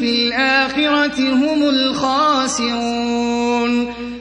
في الآخرة هم الخاسرون.